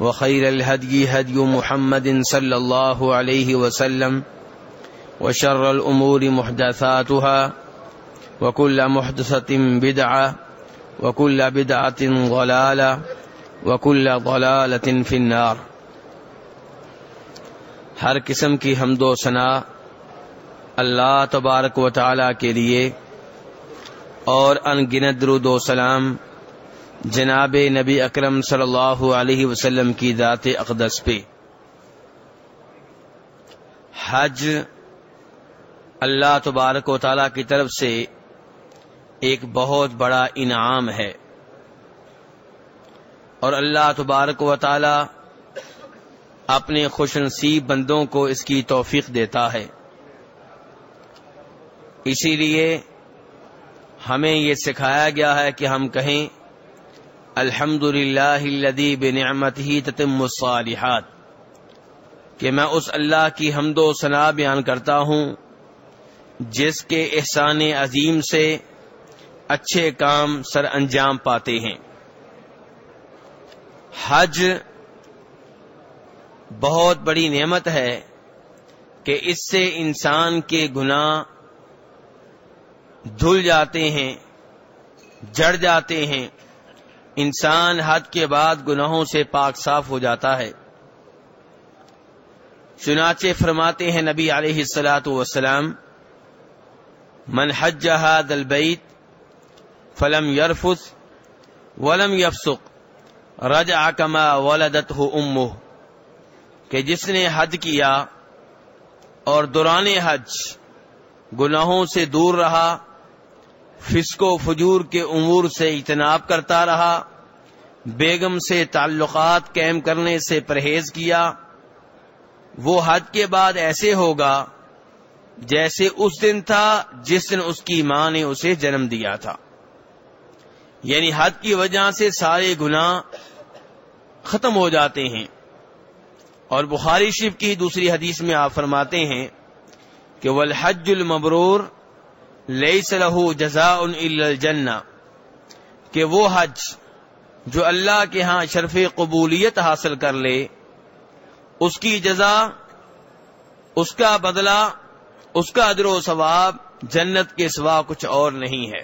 وخير الهدي هدي محمد صلى الله عليه وسلم وشر الأمور محدثاتها وكل محدثة بدعة وكل بدعة ضلالة وكل ضلالة في النار. ہر قسم کی حمد و ثناء اللہ تبارک و تعالی کے لیے اور ان گنت درود و سلام جناب نبی اکرم صلی اللہ علیہ وسلم کی ذات اقدس پہ۔ حج اللہ تبارک و تعالی کی طرف سے ایک بہت بڑا انعام ہے۔ اور اللہ تبارک و تعالی اپنے خوش نصیب بندوں کو اس کی توفیق دیتا ہے۔ اسی لیے ہمیں یہ سکھایا گیا ہے کہ ہم کہیں الحمد للہ بنعمت ہی تتم الصالحات کہ میں اس اللہ کی حمد و ثنا بیان کرتا ہوں جس کے احسان عظیم سے اچھے کام سر انجام پاتے ہیں۔ حج بہت بڑی نعمت ہے کہ اس سے انسان کے گناہ دھل جاتے ہیں، جڑ جاتے ہیں۔ انسان حد کے بعد گناہوں سے پاک صاف ہو جاتا ہے۔ چنانچہ فرماتے ہیں نبی علیہ السلاۃ وسلام من حج دل بیت فلم یرفس ولم یفسق رج آکما ولدت ہو کہ جس نے حج کیا اور دوران حج گناہوں سے دور رہا فسق و فجور کے امور سے اجتناب کرتا رہا، بیگم سے تعلقات قائم کرنے سے پرہیز کیا۔ وہ حج کے بعد ایسے ہوگا جیسے اس دن تھا جس دن اس کی ماں نے اسے جنم دیا تھا۔ یعنی حد کی وجہ سے سارے گناہ ختم ہو جاتے ہیں۔ اور بخاری شریف کی دوسری حدیث میں آپ فرماتے ہیں کہ والحج المبرور لیس له جزاء الا الجنہ، کہ وہ حج جو اللہ کے ہاں شرف قبولیت حاصل کر لے، اس کی جزا، اس کا بدلہ، اس کا ادر و ثواب جنت کے سوا کچھ اور نہیں ہے۔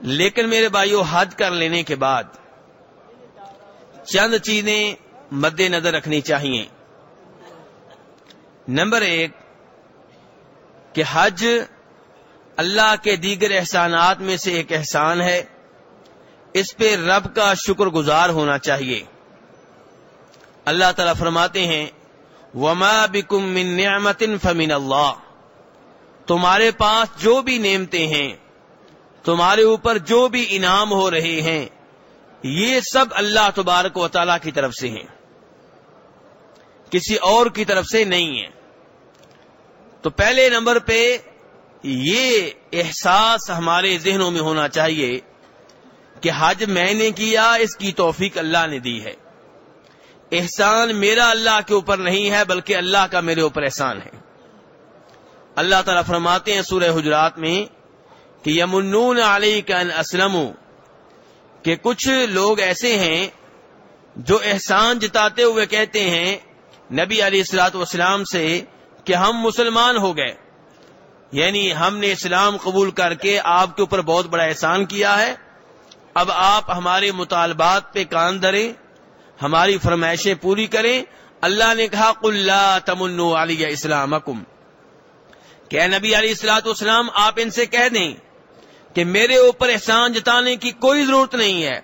لیکن میرے بھائیوں حج کر لینے کے بعد چند چیزیں مد نظر رکھنی چاہیے۔ نمبر ایک کہ حج اللہ کے دیگر احسانات میں سے ایک احسان ہے۔ اس پہ رب کا شکر گزار ہونا چاہیے۔ اللہ تعالی فرماتے ہیں، وما بکم من نعمت فمن اللہ تمہارے پاس جو بھی نعمتیں ہیں، تمہارے اوپر جو بھی انعام ہو رہے ہیں، یہ سب اللہ تبارک و تعالی کی طرف سے ہیں۔ کسی اور کی طرف سے نہیں ہے تو پہلے نمبر پہ یہ احساس ہمارے ذہنوں میں ہونا چاہیے کہ حج میں نے کیا، اس کی توفیق اللہ نے دی ہے۔ احسان میرا اللہ کے اوپر نہیں ہے، بلکہ اللہ کا میرے اوپر احسان ہے۔ اللہ تعالیٰ فرماتے ہیں سورہ حجرات میں کہ یمنون علی کا اسلم کہ کچھ لوگ ایسے ہیں جو احسان جتاتے ہوئے کہتے ہیں، نبی علی السلاط والسلام سے کہ ہم مسلمان ہو گئے۔ یعنی ہم نے اسلام قبول کر کے آپ کے اوپر بہت بڑا احسان کیا ہے۔ اب آپ ہمارے مطالبات پہ کان دھریں، ہماری فرمائشیں پوری کریں۔ اللہ نے کہا قلّہ تمن علی اسلام کہ نبی علی السلاۃ والسلام، آپ ان سے کہہ دیں کہ میرے اوپر احسان جتانے کی کوئی ضرورت نہیں ہے،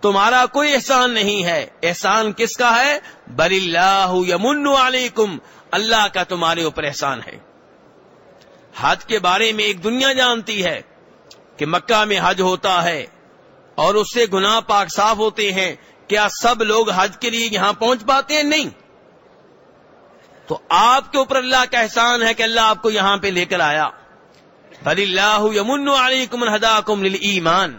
تمہارا کوئی احسان نہیں ہے۔ احسان کس کا ہے؟ بل اللہ یمن علیکم۔ اللہ کا تمہارے اوپر احسان ہے۔ حج کے بارے میں ایک دنیا جانتی ہے کہ مکہ میں حج ہوتا ہے اور اس سے گناہ پاک صاف ہوتے ہیں۔ کیا سب لوگ حج کے لیے یہاں پہنچ پاتے ہیں؟ نہیں۔ تو آپ کے اوپر اللہ کا احسان ہے کہ اللہ آپ کو یہاں پہ لے کر آیا۔ بلی اللہ یمن علیکم الحداکم للایمان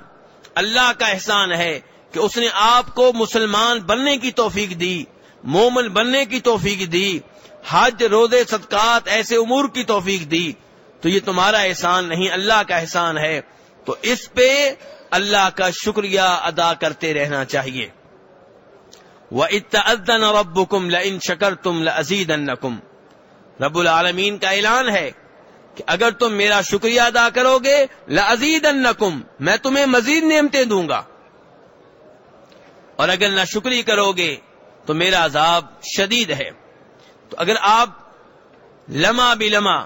اللہ کا احسان ہے کہ اس نے آپ کو مسلمان بننے کی توفیق دی، مومن بننے کی توفیق دی۔ حج، روزے، صدقات، ایسے امور کی توفیق دی، تو یہ تمہارا احسان نہیں، اللہ کا احسان ہے۔ تو اس پہ اللہ کا شکریہ ادا کرتے رہنا چاہیے۔ وہ اتن رب کم ل ان شکر تم لزید رب العالمین کا اعلان ہے کہ اگر تم میرا شکریہ ادا کرو گے لزید میں تمہیں مزید نعمتیں دوں گا۔ اور اگر نہ شکری کرو گے تو میرا عذاب شدید ہے۔ تو اگر آپ لمحہ بھی لمحہ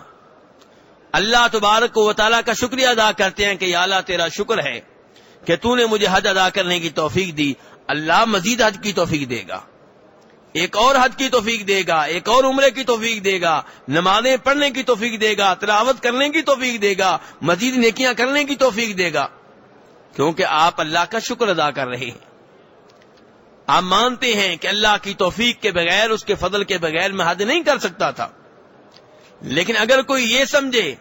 اللہ تبارک و تعالیٰ کا شکریہ ادا کرتے ہیں کہ یا اللہ تیرا شکر ہے کہ تو نے مجھے حج ادا کرنے کی توفیق دی، اللہ مزید حج کی توفیق دے گا۔ ایک اور حج کی توفیق دے گا، ایک اور عمرے کی توفیق دے گا، نمازیں پڑھنے کی توفیق دے گا، تلاوت کرنے کی توفیق دے گا، مزید نیکیاں کرنے کی توفیق دے گا۔ کیونکہ آپ اللہ کا شکر ادا کر رہے ہیں۔ آپ مانتے ہیں کہ اللہ کی توفیق کے بغیر اس کے فضل کے بغیر میں حج نہیں کر سکتا تھا۔ لیکن اگر کوئی یہ سمجھے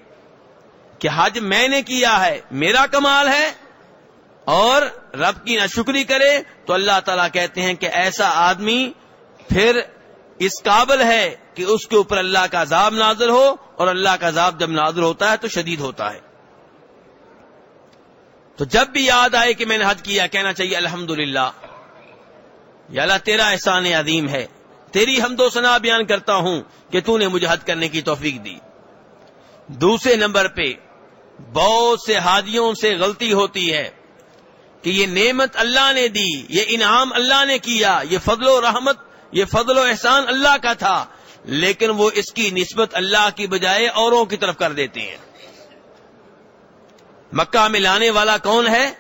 کہ حج میں نے کیا ہے، میرا کمال ہے اور رب کی نہ کرے، تو اللہ تعالیٰ کہتے ہیں کہ ایسا آدمی پھر اس قابل ہے کہ اس کے اوپر اللہ کا عذاب نازل ہو اور اللہ کا عذاب جب نازل ہوتا ہے تو شدید ہوتا ہے۔ تو جب بھی یاد آئے کہ میں نے حج کیا، کہنا چاہیے الحمد للہ اللہ، تیرا احسان عظیم ہے. تیری ہم دو سنا بیان کرتا ہوں کہ تو نے مجھے حد کرنے کی توفیق دی. دوسرے نمبر پہ بہت سے ہادیوں سے غلطی ہوتی ہے کہ یہ نعمت اللہ نے دی، یہ انعام اللہ نے کیا، یہ فضل و رحمت، یہ فضل و احسان اللہ کا تھا، لیکن وہ اس کی نسبت اللہ کی بجائے اوروں کی طرف کر دیتے ہیں۔ مکہ میں لانے والا کون ہے؟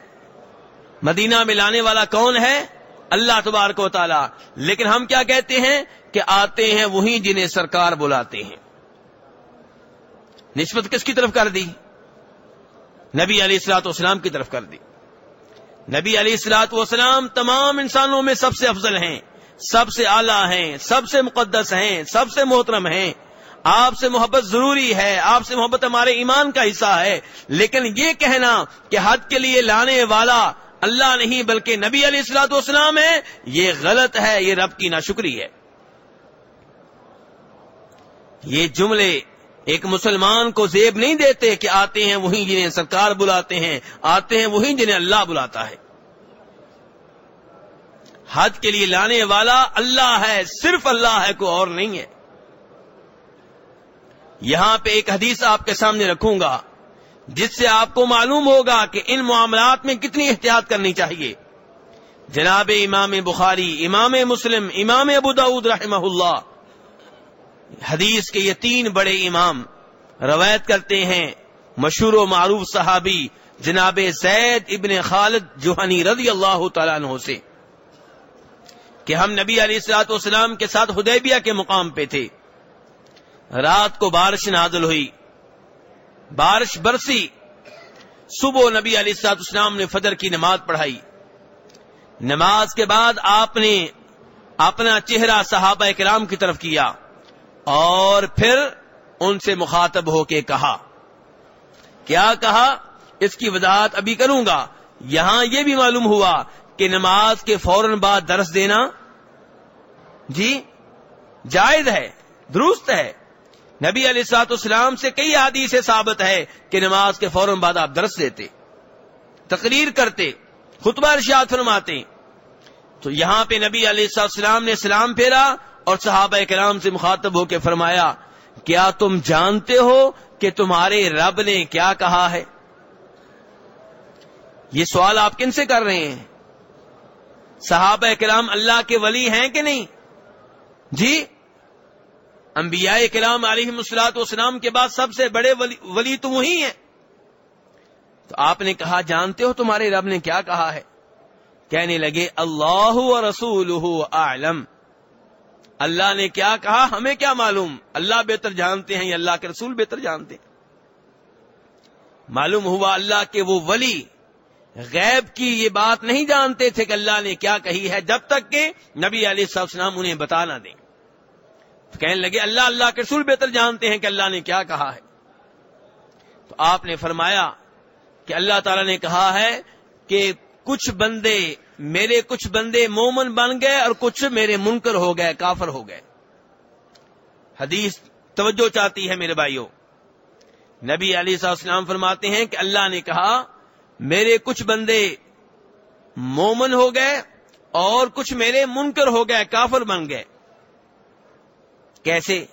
مدینہ میں لانے والا کون ہے؟ اللہ تبارک و تعالی۔ لیکن ہم کیا کہتے ہیں کہ آتے ہیں وہی جنہیں سرکار بلاتے ہیں۔ نسبت کس کی طرف کر دی؟ نبی علی السلاط والسلام کی طرف کر دی۔ نبی علی السلاط والسلام تمام انسانوں میں سب سے افضل ہیں، سب سے اعلیٰ ہیں، سب سے مقدس ہیں، سب سے محترم ہیں۔ آپ سے محبت ضروری ہے، آپ سے محبت ہمارے ایمان کا حصہ ہے۔ لیکن یہ کہنا کہ حد کے لیے لانے والا اللہ نہیں بلکہ نبی علیہ السلاۃ والسلام ہے یہ غلط ہے، یہ رب کی ناشکری ہے۔ یہ جملے ایک مسلمان کو زیب نہیں دیتے کہ آتے ہیں وہی جنہیں سرکار بلاتے ہیں، آتے ہیں وہی جنہیں اللہ بلاتا ہے۔ حد کے لیے لانے والا اللہ ہے، صرف اللہ ہے، کوئی اور نہیں ہے۔ یہاں پہ ایک حدیث آپ کے سامنے رکھوں گا۔ جس سے آپ کو معلوم ہوگا کہ ان معاملات میں کتنی احتیاط کرنی چاہیے۔ جناب امام بخاری، امام مسلم، امام ابو داود رحمہ اللہ۔ حدیث کے یہ تین بڑے امام روایت کرتے ہیں۔ مشہور و معروف صحابی جناب زید ابن خالد جوہنی رضی اللہ تعالیٰ عنہ سے۔ کہ ہم نبی علیہ السلاط والسلام کے ساتھ حدیبیہ کے مقام پہ تھے۔ رات کو بارش نازل ہوئی۔ بارش برسی۔ صبح نبی علی سات اسلام نے فجر کی نماز پڑھائی۔ نماز کے بعد آپ نے اپنا چہرہ صحابہ کرام کی طرف کیا اور پھر ان سے مخاطب ہو کے کہا۔ کیا کہا؟ اس کی وضاحت ابھی کروں گا۔ یہاں یہ بھی معلوم ہوا کہ نماز کے فوراً بعد درس دینا جی جائز ہے، درست ہے۔ نبی علیہ سات اسلام سے کئی عادی سے ثابت ہے کہ نماز کے فوراً بعد آپ درس دیتے، تقریر کرتے، خطبہ ارشاد فرماتے۔ تو یہاں پہ نبی علیہ السلام نے سلام پھیرا اور صحابہ کرام سے مخاطب ہو کے فرمایا، کیا تم جانتے ہو کہ تمہارے رب نے کیا کہا ہے؟ یہ سوال آپ کن سے کر رہے ہیں؟ صحابہ کرام اللہ کے ولی ہیں کہ نہیں؟ جی؟ انبیاء کلام علیہ مسلاط وسلام کے بعد سب سے بڑے ولی ولی تو وہی ہیں۔ تو آپ نے کہا، جانتے ہو تمہارے رب نے کیا کہا ہے؟ کہنے لگے، اللہ رسول عالم اللہ نے کیا کہا؟ ہمیں کیا معلوم؟ اللہ بہتر جانتے ہیں یا اللہ کے رسول بہتر جانتے ہیں؟ معلوم ہوا اللہ کے وہ ولی غیب کی یہ بات نہیں جانتے تھے کہ اللہ نے کیا کہی ہے، جب تک کہ نبی علیہ السلام انہیں بتا نہ دیں۔ تو کہنے لگے، اللہ اللہ کے رسول بہتر جانتے ہیں کہ اللہ نے کیا کہا ہے۔ تو آپ نے فرمایا کہ اللہ تعالی نے کہا ہے کہ کچھ بندے میرے کچھ بندے مومن بن گئے اور کچھ میرے منکر ہو گئے، کافر ہو گئے۔ حدیث توجہ چاہتی ہے میرے بھائیوں۔ نبی علی صاحب السلام فرماتے ہیں کہ اللہ نے کہا، میرے کچھ بندے مومن ہو گئے اور کچھ میرے منکر ہو گئے، کافر بن گئے۔ کیسے؟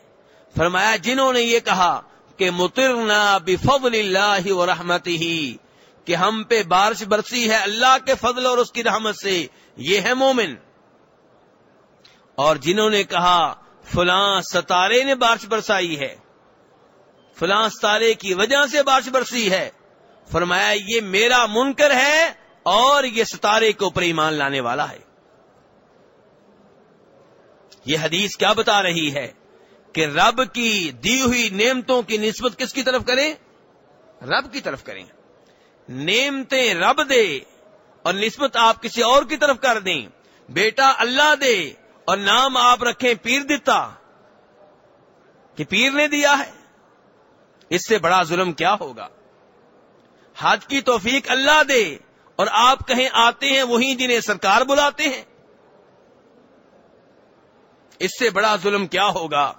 فرمایا، جنہوں نے یہ کہا کہ مترنا بفضل اللہ و رحمت ہی کہ ہم پہ بارش برسی ہے اللہ کے فضل اور اس کی رحمت سے، یہ ہے مومن۔ اور جنہوں نے کہا، فلاں ستارے نے بارش برسائی ہے، فلاں ستارے کی وجہ سے بارش برسی ہے۔ فرمایا، یہ میرا منکر ہے اور یہ ستارے کے اوپر ایمان لانے والا ہے۔ یہ حدیث کیا بتا رہی ہے کہ رب کی دی ہوئی نعمتوں کی نسبت کس کی طرف کریں؟ رب کی طرف کریں۔ نعمتیں رب دے اور نسبت آپ کسی اور کی طرف کر دیں۔ بیٹا اللہ دے اور نام آپ رکھیں پیر دیتا کہ پیر نے دیا ہے۔ اس سے بڑا ظلم کیا ہوگا؟ حج کی توفیق اللہ دے اور آپ کہیں آتے ہیں وہیں جنہیں سرکار بلاتے ہیں۔ اس سے بڑا ظلم کیا ہوگا؟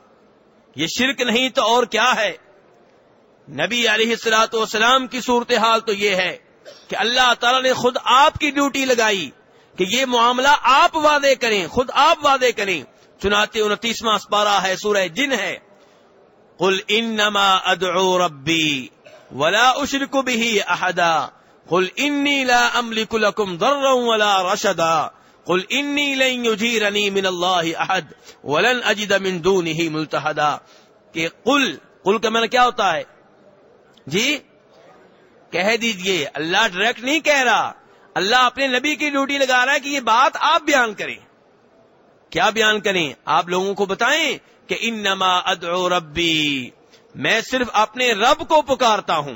یہ شرک نہیں تو اور کیا ہے؟ نبی علیہ السلاۃ والسلام کی صورتحال تو یہ ہے کہ اللہ تعالی نے خود آپ کی ڈیوٹی لگائی کہ یہ معاملہ آپ وعدے کریں، خود آپ وعدے کریں۔ چناتے انتیسواں اسپارہ ہے، سورہ جن ہے۔ قل انما ادعو ربی ولا اشرک به احدا۔ قل انی لا املک لکم ضرا ولا رشدا۔ قل انی لن یجیرنی من اللہ احد ولن اجد من دونه ملتحدا کہ قل قل کا معنی کیا ہوتا ہے؟ جی کہہ دیجیے، اللہ ڈائریکٹ نہیں کہہ رہا، اللہ اپنے نبی کی ڈیوٹی لگا رہا ہے کہ یہ بات آپ بیان کریں۔ کیا بیان کریں؟ آپ لوگوں کو بتائیں کہ ان نما ادعو ربی، میں صرف اپنے رب کو پکارتا ہوں۔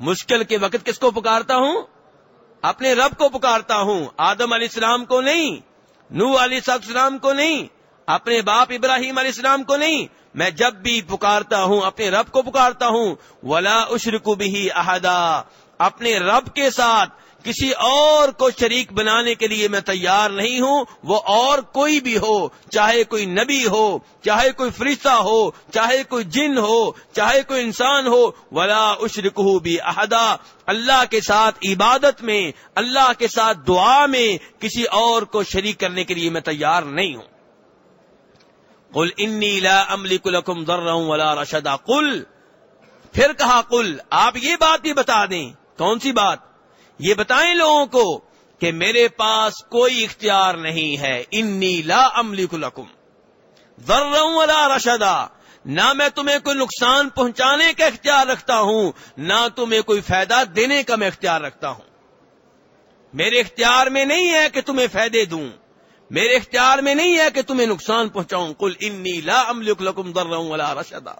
مشکل کے وقت کس کو پکارتا ہوں؟ اپنے رب کو پکارتا ہوں، آدم علیہ السلام کو نہیں نو علیہ السلام کو نہیں، اپنے باپ ابراہیم علیہ السلام کو نہیں، میں جب بھی پکارتا ہوں، اپنے رب کو پکارتا ہوں، ولا اشرک بھی احدا اپنے رب کے ساتھ کسی اور کو شریک بنانے کے لیے میں تیار نہیں ہوں، وہ اور کوئی بھی ہو، چاہے کوئی نبی ہو، چاہے کوئی فرشتہ ہو، چاہے کوئی جن ہو، چاہے کوئی انسان ہو، ولا اشرک بھی احدا اللہ کے ساتھ عبادت میں، اللہ کے ساتھ دعا میں کسی اور کو شریک کرنے کے لیے میں تیار نہیں ہوں۔ قل انی لا املک لکم ضرا ولا رشدا۔ قل، پھر کہا قل، آپ یہ بات بھی بتا دیں، کون سی بات؟ یہ بتائیں لوگوں کو کہ میرے پاس کوئی اختیار نہیں ہے، انی لا املک لکم ضرا ولا رشدا، نہ میں تمہیں کوئی نقصان پہنچانے کا اختیار رکھتا ہوں، نہ تمہیں کوئی فائدہ دینے کا میں اختیار رکھتا ہوں۔ میرے اختیار میں نہیں ہے کہ تمہیں فائدے دوں، میرے اختیار میں نہیں ہے کہ تمہیں نقصان پہنچاؤں۔ کل انی لا املک لکم ولا رشدا۔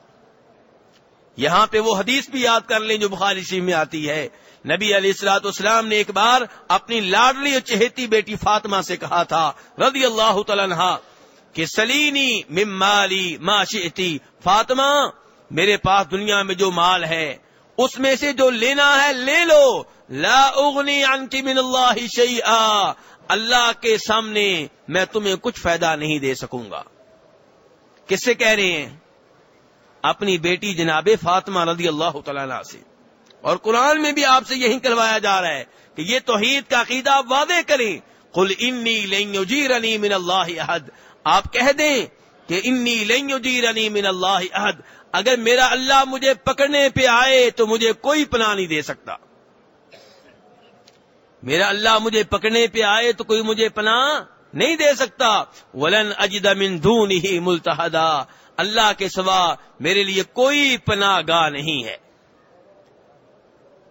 یہاں پہ وہ حدیث بھی یاد کر لیں جو بخاری شریف میں آتی ہے۔ نبی علیہ السلاۃ اسلام نے ایک بار اپنی لاڈلی اور چہیتی بیٹی فاطمہ سے کہا تھا، رضی اللہ تعالیٰ کہ سلینی ممالی ما شئتی، فاطمہ، میرے پاس دنیا میں جو مال ہے، اس میں سے جو لینا ہے لے لو، لا اغنی عنکی من اللہ شیئا، اللہ کے سامنے میں تمہیں کچھ فائدہ نہیں دے سکوں گا۔ کس سے کہہ رہے ہیں؟ اپنی بیٹی جناب فاطمہ رضی اللہ تعالی سے۔ اور قرآن میں بھی آپ سے یہی کروایا جا رہا ہے کہ یہ توحید کا عقیدہ واضح کریں۔ کل انی لین من اللہ عہد آپ کہہ دیں کہ انی لین من اللہ عہد اگر میرا اللہ مجھے پکڑنے پہ آئے تو مجھے کوئی پناہ نہیں دے سکتا۔ میرا اللہ مجھے پکڑنے پہ آئے تو کوئی مجھے پناہ نہیں دے سکتا۔ ولن اجد من دون ہی ملتحدا۔ اللہ کے سوا میرے لیے کوئی پناہ گاہ نہیں ہے۔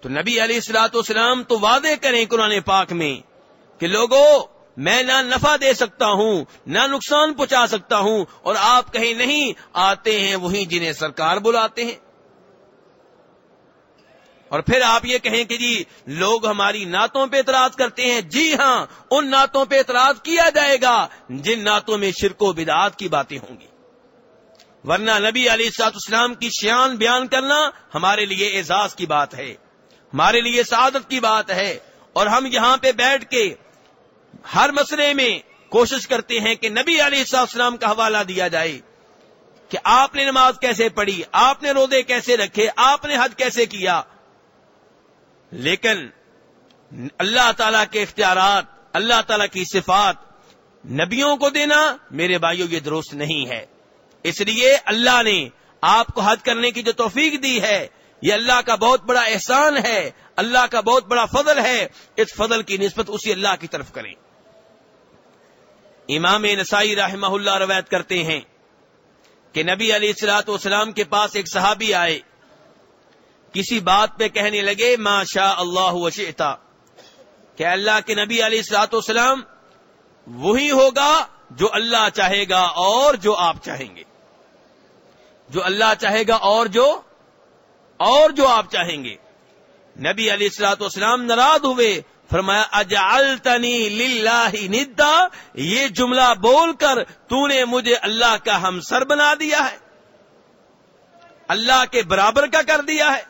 تو نبی علیہ السلاۃ والسلام تو وعدے کریں قرآن پاک میں کہ لوگوں میں نہ نفع دے سکتا ہوں، نہ نقصان پہنچا سکتا ہوں، اور آپ کہیں نہیں، آتے ہیں وہیں جنہیں سرکار بلاتے ہیں۔ اور پھر آپ یہ کہیں کہ جی لوگ ہماری نعتوں پہ اعتراض کرتے ہیں۔ جی ہاں ان نعتوں پہ اعتراض کیا جائے گا جن نعتوں میں شرک و بدعات کی باتیں ہوں گی۔ ورنہ نبی علی سات اسلام کی شیان بیان کرنا ہمارے لیے اعزاز کی بات ہے۔ ہمارے لیے سعادت کی بات ہے اور ہم یہاں پہ بیٹھ کے ہر مسئلے میں کوشش کرتے ہیں کہ نبی علی السلام کا حوالہ دیا جائے کہ آپ نے نماز کیسے پڑھی، آپ نے رودے کیسے رکھے، آپ نے حج کیسے کیا۔ لیکن اللہ تعالی کے اختیارات، اللہ تعالی کی صفات نبیوں کو دینا میرے بھائیوں یہ درست نہیں ہے۔ اس لیے اللہ نے آپ کو حد کرنے کی جو توفیق دی ہے یہ اللہ کا بہت بڑا احسان ہے، اللہ کا بہت بڑا فضل ہے، اس فضل کی نسبت اسی اللہ کی طرف کریں۔ امام نسائی رحمہ اللہ روایت کرتے ہیں کہ نبی علی السلاۃ والسلام کے پاس ایک صحابی آئے۔ کسی بات پہ کہنے لگے، ما شاء اللہ وشئتا کہ اللہ کے نبی علی السلاط والسلام وہی ہوگا جو اللہ چاہے گا اور جو آپ چاہیں گے۔ جو اللہ چاہے گا اور جو اور جو آپ چاہیں گے۔ نبی علی السلاط والسلام ناراض ہوئے، فرمایا، اجعلتنی للہ ندا، یہ جملہ بول کر تو نے مجھے اللہ کا ہم سر بنا دیا ہے۔ اللہ کے برابر کا کر دیا ہے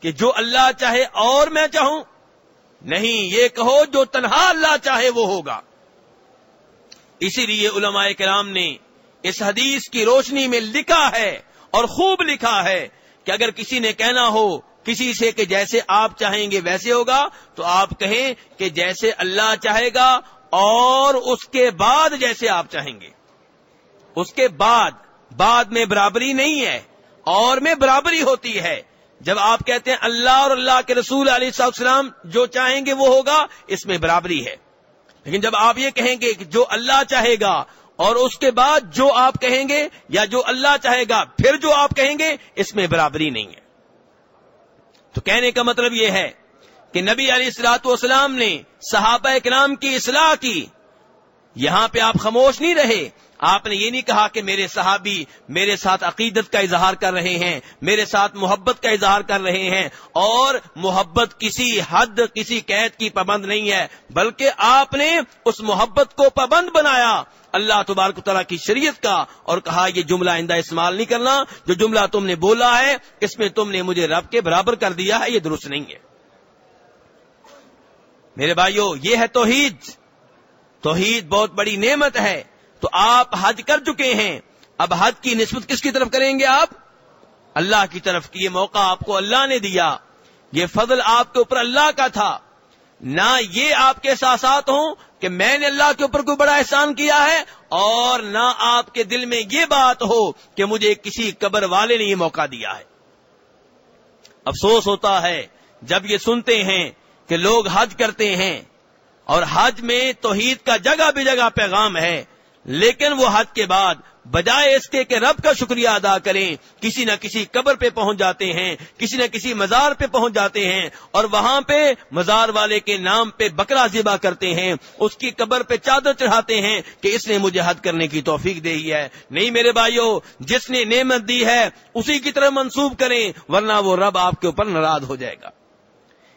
کہ جو اللہ چاہے اور میں چاہوں۔ نہیں، یہ کہو، جو تنہا اللہ چاہے وہ ہوگا۔ اسی لیے علماء کرام نے اس حدیث کی روشنی میں لکھا ہے اور خوب لکھا ہے کہ اگر کسی نے کہنا ہو، کسی سے کہ جیسے آپ چاہیں گے ویسے ہوگا، تو آپ کہیں کہ جیسے اللہ چاہے گا اور اس کے بعد جیسے آپ چاہیں گے۔ اس کے بعد بعد میں برابری نہیں ہے، اور میں برابری ہوتی ہے۔ جب آپ کہتے ہیں اللہ اور اللہ کے رسول علیہ السلام جو چاہیں گے وہ ہوگا، اس میں برابری ہے۔ لیکن جب آپ یہ کہیں گے کہ جو اللہ چاہے گا اور اس کے بعد جو آپ کہیں گے یا جو اللہ چاہے گا، پھر جو آپ کہیں گے، اس میں برابری نہیں ہے۔ تو کہنے کا مطلب یہ ہے کہ نبی علیہ السلاط والسلام نے صحابہ کرام کی اصلاح کی۔ یہاں پہ آپ خاموش نہیں رہے۔ آپ نے یہ نہیں کہا کہ میرے صحابی میرے ساتھ عقیدت کا اظہار کر رہے ہیں، میرے ساتھ محبت کا اظہار کر رہے ہیں۔ اور محبت کسی حد، کسی قید کی پابند نہیں ہے، بلکہ آپ نے اس محبت کو پابند بنایا۔ اللہ تبارک تعالیٰ کی شریعت کا اور کہا یہ جملہ آئندہ استعمال نہیں کرنا، جو جملہ تم نے بولا ہے، اس میں تم نے مجھے رب کے برابر کر دیا ہے، یہ درست نہیں ہے۔ میرے بھائیوں یہ ہے توحید۔ توحید بہت بڑی نعمت ہے۔ تو آپ حج کر چکے ہیں۔ اب حج کی نسبت کس کی طرف کریں گے آپ؟ اللہ کی طرف کی یہ موقع آپ کو اللہ نے دیا۔ یہ فضل آپ کے اوپر اللہ کا تھا۔ نہ یہ آپ کے احساسات ہوں کہ میں نے اللہ کے اوپر کوئی بڑا احسان کیا ہے اور نہ آپ کے دل میں یہ بات ہو کہ مجھے کسی قبر والے نے یہ موقع دیا ہے۔ افسوس ہوتا ہے جب یہ سنتے ہیں کہ لوگ حج کرتے ہیں اور حج میں توحید کا جگہ بھی جگہ پیغام ہے۔ لیکن وہ حج کے بعد بجائے اس کے کہ رب کا شکریہ ادا کریں، کسی نہ کسی قبر پہ پہنچ جاتے ہیں، کسی نہ کسی مزار پہ پہنچ جاتے ہیں اور وہاں پہ مزار والے کے نام پہ بکرا ذبح کرتے ہیں، اس کی قبر پہ چادر چڑھاتے ہیں کہ اس نے مجھے حد کرنے کی توفیق دی ہے۔ نہیں میرے بھائیوں جس نے نعمت دی ہے، اسی کی طرح منسوب کریں، ورنہ وہ رب آپ کے اوپر ناراض ہو جائے گا۔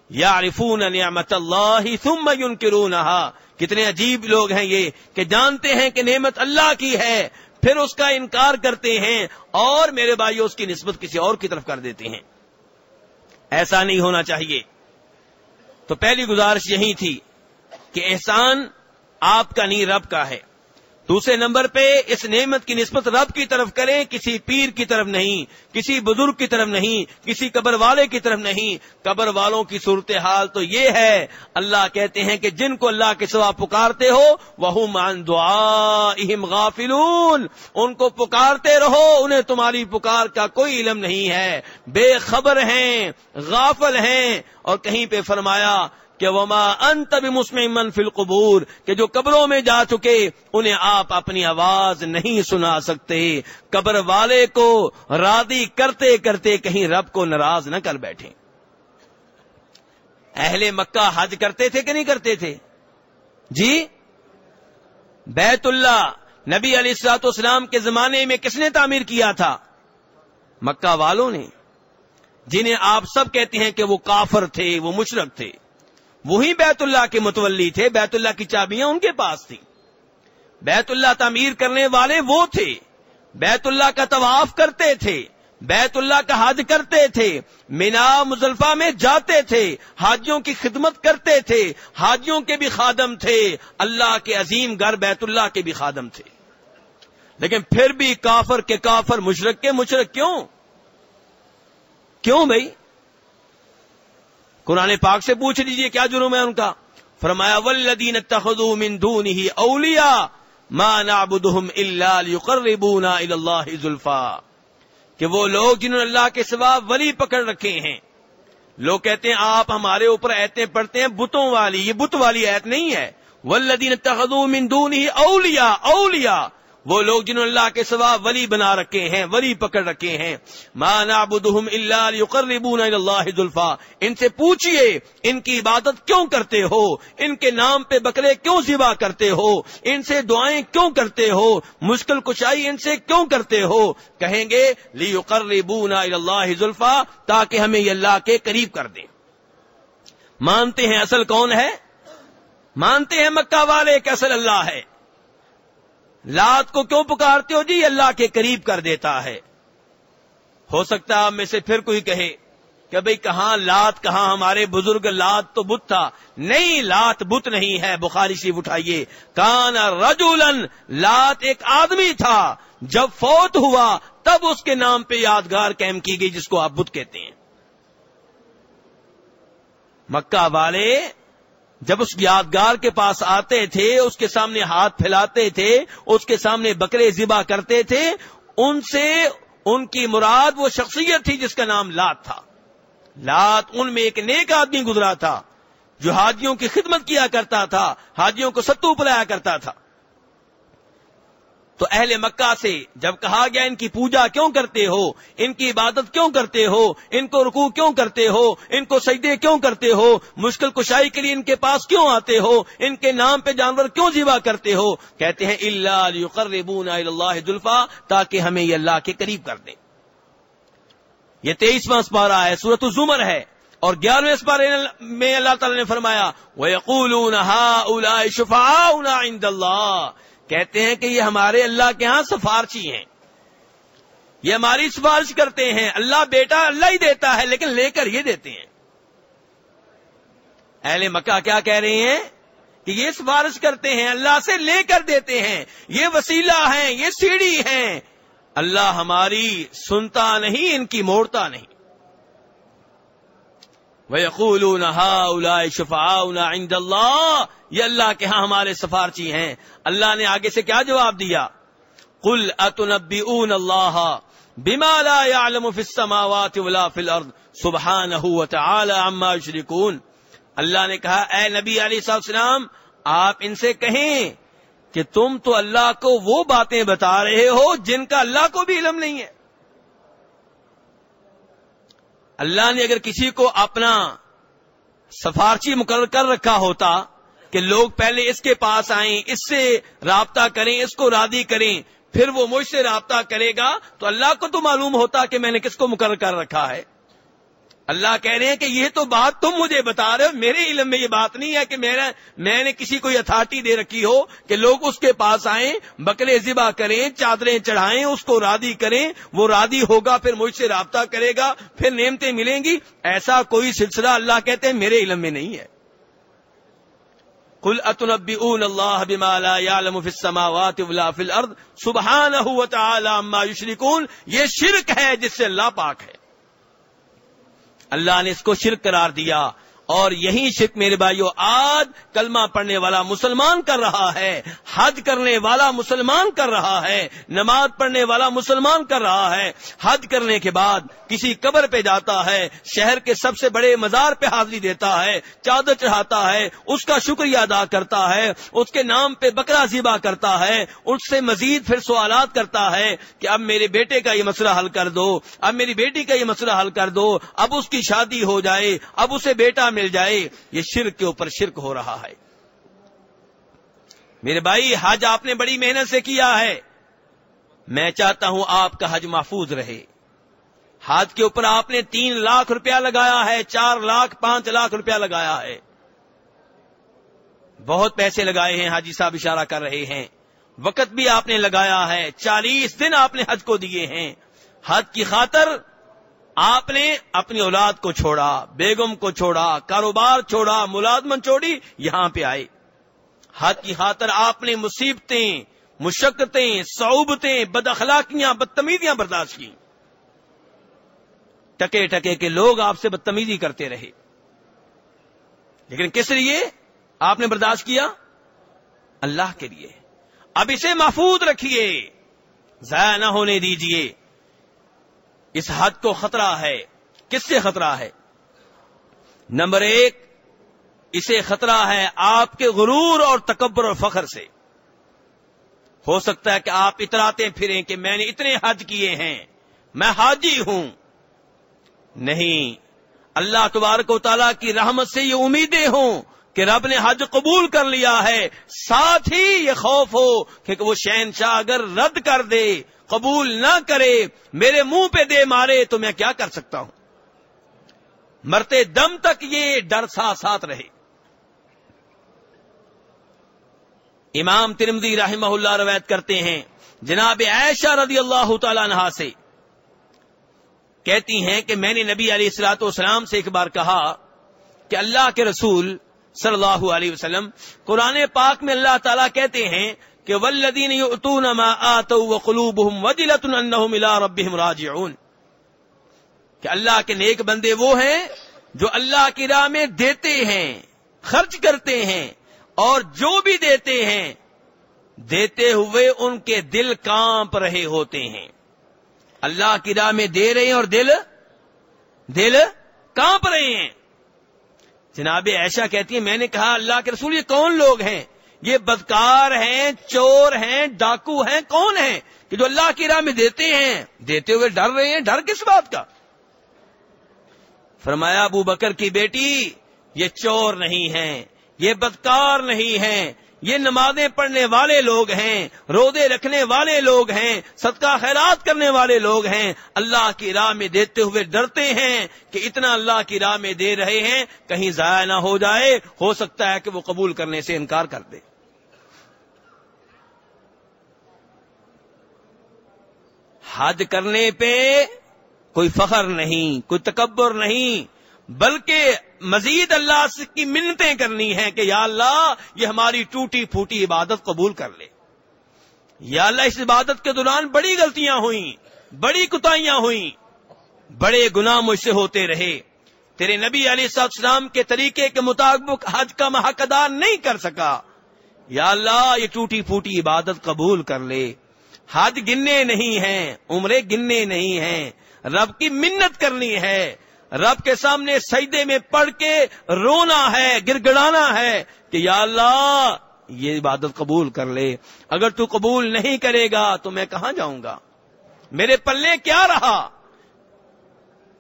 یا نعمت اللہ ثم ينكرونها کتنے عجیب لوگ ہیں یہ کہ جانتے ہیں کہ نعمت اللہ کی ہے، پھر اس کا انکار کرتے ہیں اور میرے بھائی اس کی نسبت کسی اور کی طرف کر دیتے ہیں۔ ایسا نہیں ہونا چاہیے۔ تو پہلی گزارش یہی تھی کہ احسان آپ کا نہیں، رب کا ہے۔ دوسرے نمبر پہ اس نعمت کی نسبت رب کی طرف کریں، کسی پیر کی طرف نہیں، کسی بزرگ کی طرف نہیں، کسی قبر والے کی طرف نہیں۔ قبر والوں کی صورتحال تو یہ ہے، اللہ کہتے ہیں کہ جن کو اللہ کے سوا پکارتے ہو وہ مان دعا غافلون۔ ان کو پکارتے رہو، انہیں تمہاری پکار کا کوئی علم نہیں ہے۔ بے خبر ہیں، غافل ہیں۔ اور کہیں پہ فرمایا کہ وما انت بمسمع فی القبور کہ جو قبروں میں جا چکے انہیں آپ اپنی آواز نہیں سنا سکتے۔ قبر والے کو راضی کرتے کرتے کہیں رب کو ناراض نہ کر بیٹھے۔ اہل مکہ حج کرتے تھے کہ نہیں کرتے تھے؟ جی؟ بیت اللہ نبی علی اسلام کے زمانے میں کس نے تعمیر کیا تھا؟ مکہ والوں نے۔ جنہیں آپ سب کہتے ہیں کہ وہ کافر تھے، وہ مشرق تھے۔ وہی بیت اللہ کے متولی تھے، بیت اللہ کی چابیاں ان کے پاس تھیں۔ بیت اللہ تعمیر کرنے والے وہ تھے۔ بیت اللہ کا طواف کرتے تھے، بیت اللہ کا حج کرتے تھے، مینا مزلفہ میں جاتے تھے، حاجیوں کی خدمت کرتے تھے، حاجیوں کے بھی خادم تھے، اللہ کے عظیم گھر بیت اللہ کے بھی خادم تھے۔ لیکن پھر بھی کافر کے کافر، مشرق کے مشرق کیوں؟ کیوں بھائی؟ قرآن پاک سے پوچھ لیجیے کیا جرم ہے ان کا؟ فرمایا ولدین تخذو من دونه اولیاء ما نعبدهم الا ليقربونا الى الله زلفا۔ کہ وہ لوگ جنہوں نے اللہ کے سوا ولی پکڑ رکھے ہیں۔ لوگ کہتے ہیں، آپ ہمارے اوپر ایتیں پڑھتے ہیں، بتوں والی، یہ بت والی ایت نہیں ہے۔ ولدین تخذو من دونه اولیاء اولیاء وہ لوگ جنہوں اللہ کے سوا ولی بنا رکھے ہیں، ولی پکڑ رکھے ہیں۔ اللہ ذلفا ان سے پوچھئے، ان کی عبادت کیوں کرتے ہو؟ ان کے نام پہ بکرے کیوں ذبح کرتے ہو؟ ان سے دعائیں کیوں کرتے ہو؟ مشکل کشائی ان سے کیوں کرتے ہو؟ کہیں گے لی اللہ ذلفا تاکہ ہمیں یہ اللہ کے قریب کر دیں۔ مانتے ہیں اصل کون ہے؟ مانتے ہیں مکہ والے کہ اصل اللہ ہے۔ لات کو کیوں پکارتے ہو؟ جی اللہ کے قریب کر دیتا ہے۔ ہو سکتا ہے میں سے پھر کوئی کہے کہ بھئی کہاں لات، کہاں ہمارے بزرگ لات تو بت تھا۔ نہیں، لات بت نہیں ہے، بخاری شریف اٹھائیے۔ کان رجولن لات ایک آدمی تھا۔ جب فوت ہوا، تب اس کے نام پہ یادگار کیم کی گئی، جس کو آپ بت کہتے ہیں۔ مکہ والے جب اس یادگار کے پاس آتے تھے، اس کے سامنے ہاتھ پھیلاتے تھے، اس کے سامنے بکرے ذبح کرتے تھے، ان سے ان کی مراد وہ شخصیت تھی جس کا نام لات تھا۔ لات ان میں ایک نیک آدمی گزرا تھا، جو حاجیوں کی خدمت کیا کرتا تھا، حاجیوں کو ستو پلایا کرتا تھا۔ تو اہل مکہ سے جب کہا گیا ان کی پوجا کیوں کرتے ہو؟ ان کی عبادت کیوں کرتے ہو؟ ان کو رکوع کیوں کرتے ہو؟ ان کو سجدے کیوں کرتے ہو؟ مشکل کشائی کے لیے ان کے پاس کیوں آتے ہو؟ ان کے نام پہ جانور کیوں جیوا کرتے ہو؟ کہتے ہیں اللہ اللہ جلفا تاکہ ہمیں یہ اللہ کے قریب کر دیں۔ یہ تیئیسواں پارا ہے سورت الزمر ہے۔ اور گیارہویں پارے میں اللہ تعالی نے فرمایا وہ یقول شفا اللہ کہتے ہیں کہ یہ ہمارے اللہ کے ہاں سفارشی ہیں۔ یہ ہماری سفارش کرتے ہیں۔ اللہ بیٹا اللہ ہی دیتا ہے، لیکن لے کر یہ دیتے ہیں۔ اہل مکہ کیا کہہ رہے ہیں؟ کہ یہ سفارش کرتے ہیں، اللہ سے لے کر دیتے ہیں۔ یہ وسیلہ ہیں، یہ سیڑھی ہیں۔ اللہ ہماری سنتا نہیں، ان کی موڑتا نہیں۔ عِندَ اللَّهِ یہ اللہ کے ہاں ہمارے سفارچی ہیں۔ اللہ نے آگے سے کیا جواب دیا؟ کل اتنبئون اللہ بما لا يعلم في السماوات ولا في الارض سبحانه وتعالى عما يشركون۔ اللہ نے کہا، اے نبی علیہ السلام آپ ان سے کہیں کہ تم تو اللہ کو وہ باتیں بتا رہے ہو جن کا اللہ کو بھی علم نہیں ہے۔ اللہ نے اگر کسی کو اپنا سفارچی مقرر کر رکھا ہوتا کہ لوگ پہلے اس کے پاس آئیں، اس سے رابطہ کریں، اس کو رادی کریں، پھر وہ مجھ سے رابطہ کرے گا، تو اللہ کو تو معلوم ہوتا کہ میں نے کس کو مقرر کر رکھا ہے۔ اللہ کہہ رہے ہیں کہ یہ تو بات تم مجھے بتا رہے ہو، میرے علم میں یہ بات نہیں ہے کہ میرا میں نے کسی کو اتھارٹی دے رکھی ہو کہ لوگ اس کے پاس آئیں، بکرے ذبح کریں، چادریں چڑھائیں، اس کو رادی کریں، وہ رادی ہوگا، پھر مجھ سے رابطہ کرے گا، پھر نعمتیں ملیں گی۔ ایسا کوئی سلسلہ اللہ کہتے ہیں میرے علم میں نہیں ہے۔ کل اتنبی اون اللہ سبحان یہ شرک ہے جس سے اللہ پاک ہے۔ اللہ نے اس کو شرک قرار دیا۔ اور یہی شک میرے بھائیو، آج کلمہ پڑھنے والا مسلمان کر رہا ہے، حج کرنے والا مسلمان کر رہا ہے، نماز پڑھنے والا مسلمان کر رہا ہے۔ حج کرنے کے بعد کسی قبر پہ جاتا ہے، شہر کے سب سے بڑے مزار پہ حاضری دیتا ہے، چادر چڑھاتا ہے، اس کا شکریہ ادا کرتا ہے، اس کے نام پہ بکرا زیبا کرتا ہے، اس سے مزید پھر سوالات کرتا ہے کہ اب میرے بیٹے کا یہ مسئلہ حل کر دو، اب میری بیٹی کا یہ مسئلہ حل کر دو، اب اس کی شادی ہو جائے، اب اسے بیٹا مل جائے، یہ شرک کے اوپر شرک ہو رہا ہے۔ میرے بھائی، حج آپ نے بڑی محنت سے کیا ہے۔ میں چاہتا ہوں آپ کا حج محفوظ رہے۔ ہاتھ کے اوپر آپ نے تین لاکھ روپیہ لگایا ہے، چار لاکھ، پانچ لاکھ روپیہ لگایا ہے۔ بہت پیسے لگائے ہیں، حاجی صاحب اشارہ کر رہے ہیں۔ وقت بھی آپ نے لگایا ہے، چالیس دن آپ نے حج کو دیے ہیں۔ حج کی خاطر آپ نے اپنی اولاد کو چھوڑا، بیگم کو چھوڑا، کاروبار چھوڑا ملازمن چھوڑی، یہاں پہ آئے۔ حج کی خاطر آپ نے مصیبتیں، مشقتیں، صعوبتیں، بد اخلاقیاں، بدتمیزیاں برداشت کی ٹکے ٹکے کے لوگ آپ سے بدتمیزی کرتے رہے۔ لیکن کس لیے آپ نے برداشت کیا؟ اللہ کے لیے۔ اب اسے محفوظ رکھیے۔ ضائع نہ ہونے دیجیے۔ اس حد کو خطرہ ہے۔ کس سے خطرہ ہے؟ نمبر ایک، اسے خطرہ ہے آپ کے غرور اور تکبر اور فخر سے۔ ہو سکتا ہے کہ آپ اتراتے پھریں کہ میں نے اتنے حج کیے ہیں، میں حاجی ہوں۔ نہیں، اللہ تبارک و تعالیٰ کی رحمت سے یہ امیدیں ہوں۔ کہ رب نے حج قبول کر لیا ہے، ساتھ ہی یہ خوف ہو کہ وہ شہنشاہ اگر رد کر دے، قبول نہ کرے، میرے منہ پہ دے مارے، تو میں کیا کر سکتا ہوں؟ مرتے دم تک یہ ڈر ساتھ ساتھ رہے۔ امام ترمدی رحمہ اللہ روایت کرتے ہیں، جناب عائشہ رضی اللہ تعالی نہا سے کہتی ہیں کہ میں نے نبی علیہ السلاۃ والسلام سے ایک بار کہا کہ اللہ کے رسول صلی اللہ علیہ وسلم، قرآن پاک میں اللہ تعالیٰ کہتے ہیں کہ ولدین راجعون۔ کہ اللہ کے نیک بندے وہ ہیں جو اللہ کی راہ میں دیتے ہیں، خرچ کرتے ہیں، اور جو بھی دیتے ہیں، دیتے ہوئے ان کے دل کانپ رہے ہوتے ہیں۔ اللہ کی راہ میں دے رہے ہیں اور دل دل کانپ رہے ہیں۔ جناب عائشہ کہتی ہے میں نے کہا، اللہ کے رسول، یہ کون لوگ ہیں؟ یہ بدکار ہیں، چور ہیں، ڈاکو ہیں، کون ہیں؟ کہ جو اللہ کی راہ میں دیتے ہیں۔ دیتے ہوئے ڈر رہے ہیں، ڈر کس بات کا؟ فرمایا، ابو بکر کی بیٹی، یہ چور نہیں ہیں، یہ بدکار نہیں ہیں۔ یہ نمازیں پڑھنے والے لوگ ہیں رودے رکھنے والے لوگ ہیں، صدقہ خیرات کرنے والے لوگ ہیں۔ اللہ کی راہ میں دیتے ہوئے ڈرتے ہیں کہ اتنا اللہ کی راہ میں دے رہے ہیں، کہیں ضائع نہ ہو جائے۔ ہو سکتا ہے کہ وہ قبول کرنے سے انکار کر دے۔ حج کرنے پہ کوئی فخر نہیں، کوئی تکبر نہیں۔ بلکہ مزید اللہ کی منتیں کرنی ہیں کہ یا اللہ یہ ہماری ٹوٹی پھوٹی عبادت قبول کر لے۔ یا اللہ اس عبادت کے دوران بڑی غلطیاں ہوئیں، بڑی کتائیاں ہوئیں، بڑے گناہ مجھ سے ہوتے رہے۔ تیرے نبی علی السلام کے طریقے کے مطابق حج کا محق ادا نہیں کر سکا۔ یا اللہ یہ ٹوٹی پھوٹی عبادت قبول کر لے۔ حج گننے نہیں ہیں، عمرے گننے نہیں ہیں۔ رب کی منت کرنی ہے۔ رب کے سامنے سجدے میں پڑھ کے رونا ہے گر گڑانا ہے کہ یا اللہ، یہ عبادت قبول کر لے۔ اگر تو قبول نہیں کرے گا تو میں کہاں جاؤں گا؟ میرے پلے کیا رہا؟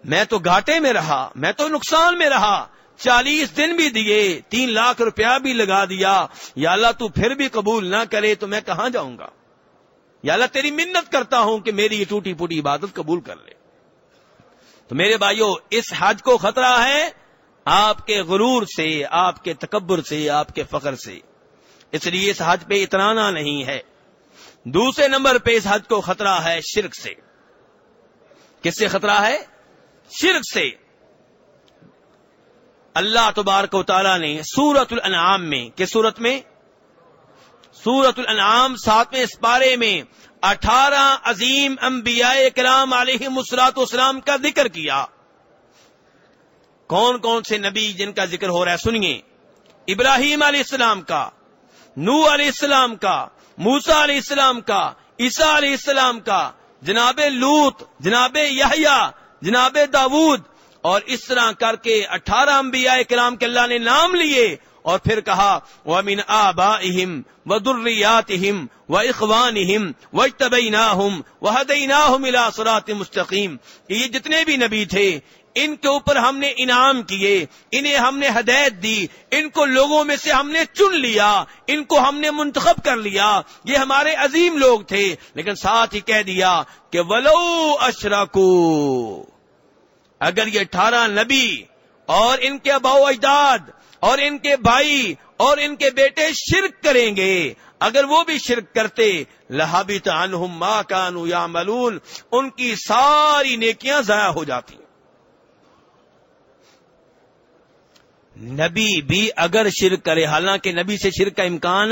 میں تو گھاٹے میں رہا، میں تو نقصان میں رہا۔ چالیس دن بھی دیے، تین لاکھ روپیہ بھی لگا دیا۔ یا اللہ، تو پھر بھی قبول نہ کرے تو میں کہاں جاؤں گا؟ یا اللہ، تیری منت کرتا ہوں کہ میری یہ ٹوٹی پوٹی عبادت قبول کر لے۔ تو میرے بھائیوں اس حج کو خطرہ ہے آپ کے غرور سے، آپ کے تکبر سے، آپ کے فخر سے۔ اس لیے اس حج پہ اترانا نہیں ہے۔ دوسرے نمبر پہ اس حج کو خطرہ ہے شرک سے۔ کس سے خطرہ ہے؟ شرک سے۔ اللہ تبارک و تعالیٰ نے سورت الانعام میں، کس صورت میں؟ سورت الانعام ساتویں اس پارے میں اٹھارہ عظیم انبیاء کرام علیہ مسرات اسلام کا ذکر کیا۔ کون کون سے نبی جن کا ذکر ہو رہا ہے سنیے۔ ابراہیم علیہ السلام کا نو علیہ السلام کا موسا علیہ السلام کا عیسا علیہ السلام کا، جناب لوت جناب یحییٰ، جناب داود اور اس طرح کر کے اٹھارہ انبیاء کرام کے اللہ نے نام لیے اور پھر کہا وہ امین آبا اہم و دریات اہم و اخوان اہم و مستقیم یہ جتنے بھی نبی تھے، ان کے اوپر ہم نے انعام کیے، انہیں ہم نے ہدایت دی، ان کو لوگوں میں سے ہم نے چن لیا، ان کو ہم نے منتخب کر لیا، یہ ہمارے عظیم لوگ تھے، لیکن ساتھ ہی کہہ دیا کہ ولو اشرکو اگر یہ اٹھارہ نبی اور ان کے اباؤ اجداد اور ان کے بھائی اور ان کے بیٹے شرک کریں گے۔ اگر وہ بھی شرک کرتے لہابی عنہم ما کانو یا ملون ان کی ساری نیکیاں ضائع ہو جاتی نبی بھی اگر شرک کرے، حالانکہ نبی سے شرک کا امکان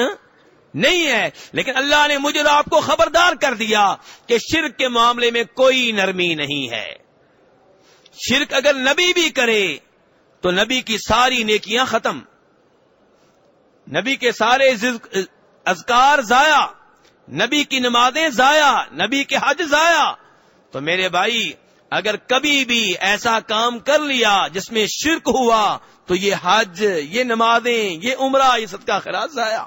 نہیں ہے، لیکن اللہ نے مجھے آپ کو خبردار کر دیا کہ شرک کے معاملے میں کوئی نرمی نہیں ہے۔ شرک اگر نبی بھی کرے تو نبی کی ساری نیکیاں ختم۔ نبی کے سارے اذکار ضائع۔ نبی کی نمازیں ضائع۔ نبی کے حج ضائع۔ تو میرے بھائی، اگر کبھی بھی ایسا کام کر لیا جس میں شرک ہوا، تو یہ حج، یہ نمازیں، یہ عمرہ، یہ صدقہ خراج ضائع۔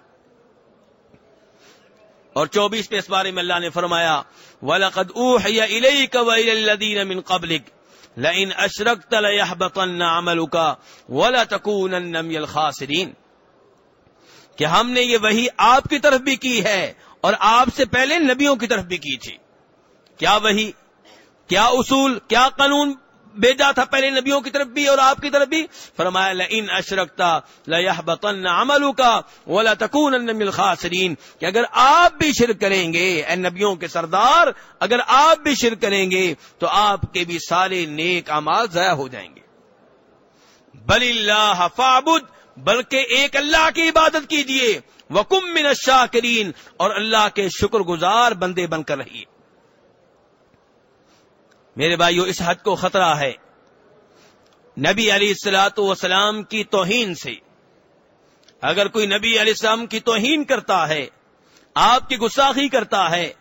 اور چوبیس میں اس بارے میں اللہ نے فرمایا، وَلَقَدْ أُوحِيَ إِلَيْكَ وَإِلَى الَّذِينَ مِن قَبْلِكَ۔ لئن اشرکت لیحبطن عملک ولا تکونن من الخاسرین۔ کہ ہم نے یہ وہی آپ کی طرف بھی کی ہے اور آپ سے پہلے نبیوں کی طرف بھی کی تھی۔ کیا وہی کیا اصول، کیا قانون بھیجا تھا پہلے نبیوں کی طرف بھی اور آپ کی طرف بھی۔ فرمایا، لئن اشرکتا لیحبطن عملک ولا تکونن من الخاسرین۔ کہ اگر آپ بھی شرک کریں گے، اے نبیوں کے سردار، اگر آپ بھی شرک کریں گے، تو آپ کے بھی سارے نیک اعمال ضائع ہو جائیں گے۔ بل اللہ فعبد بلکہ ایک اللہ کی عبادت کیجیے۔ وکم من الشاکرین، اور اللہ کے شکر گزار بندے بن کر رہیے۔ میرے بھائیو، اس حد کو خطرہ ہے۔ نبی علی السلاۃ وسلام کی توہین سے۔ اگر کوئی نبی علیہ السلام کی توہین کرتا ہے، آپ کی گساخی کرتا ہے،